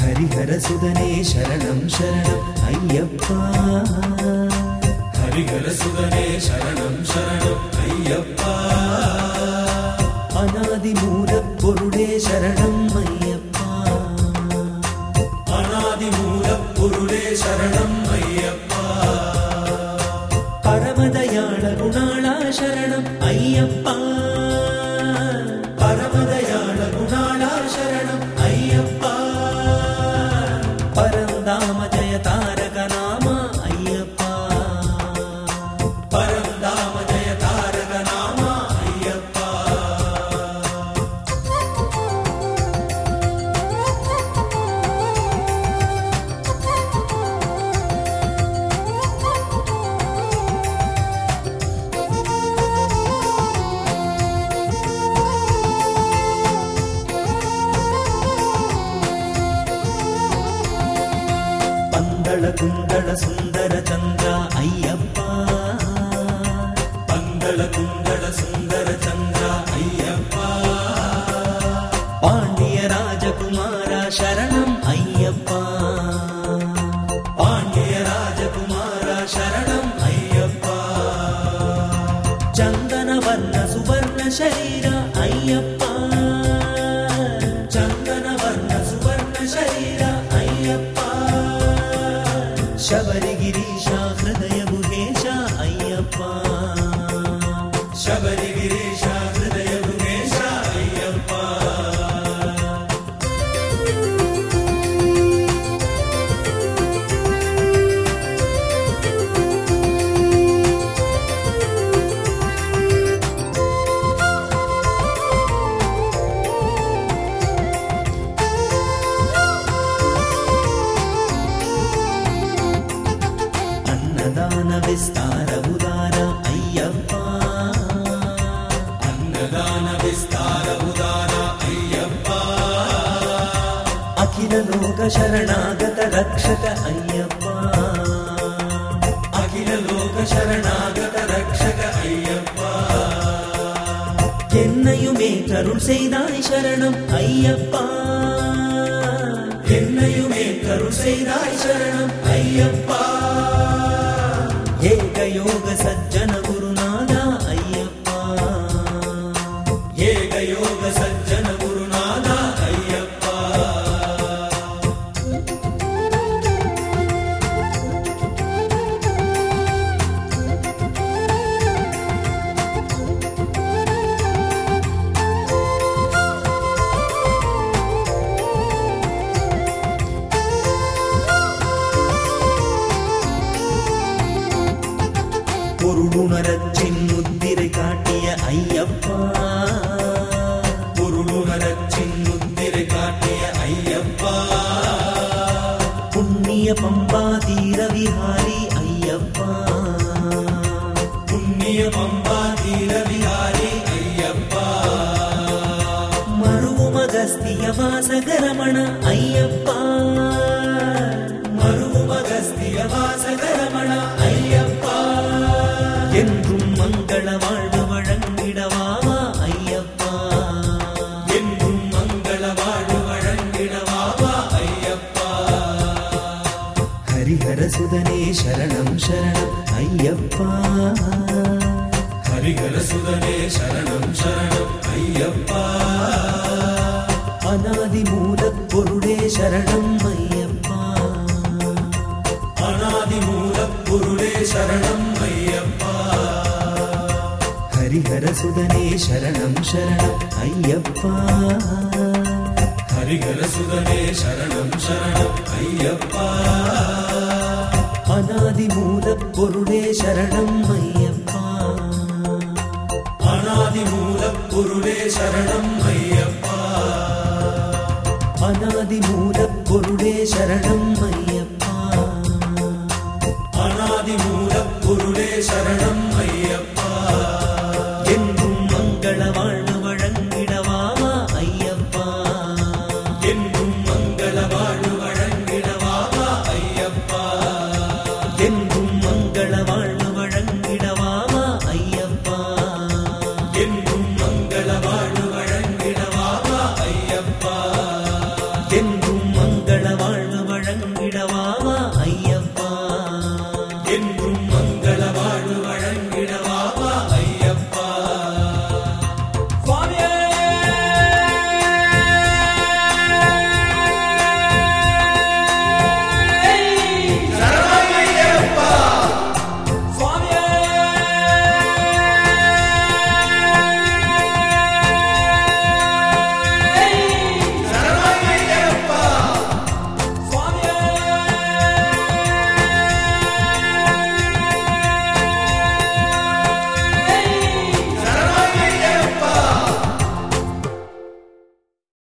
ஹரிஹர சுதனே சரணம் சரணம் ஐயப்பா ஹரிஹர சுதனே சரணம் Ramada மங்கள குந்தள சுந்தர சந்திரா ஐயப்பா. மங்கள குந்தள சுந்தர சந்திரா ஐயப்பா. பாண்டிய ராஜகுமாரா சரணம் ஐயப்பா. பாண்டிய ராஜகுமாரா சரணம் ஐயப்பா. சந்தன வர்ண சுவர்ண சரீரா ஐயப்பா. شبر گیری شاخ دیا بوهی शरणागत रक्षत अय्यप्पा அகிலலோக சரணாகத ரக்ஷக ஐயப்பா என்னையுமே கருள் செய்தாய் சரணம் ஐயப்பா என்னையுமே கருள் செய்தாய் சரணம் ஐயப்பா ஏக யோக சஜ்ஜ பொருளுணரச் சின்முத்திரை காட்டிய ஐயப்பா. பொருளுணரச்சின் முத்திரை காட்டிய ஐயப்பா. புண்ணிய பம்பா தீரவிஹாரி ஐயப்பா. புண்ணிய பம்பா தீரவிஹாரி ஐயப்பா. மருவுமகஸ்திய வாசகரமண ஐயப்பா. சரணம் சரணம் ஐயப்பா. ஹரிஹர சுதனே சரணம் சரணம் ஐயப்பா. அநாதி மூலப் பொருளே சரணம் ஐயப்பா. அநாதி மூலப் பொருளே சரணம் ஐயப்பா. ஹரிஹர சுதனே சரணம் சரணம் ஐயப்பா. ஹரிஹர சுதனே சரணம் சரணம் ஐயப்பா. அநாதி மூல பொருளே சரணம் ஐயப்பா. அநாதி மூல பொருளே சரணம் ஐயப்பா. அநாதி மூல பொருளே சரணம் ஐயப்பா. அநாதி மூல பொருளே சரணம் Bye.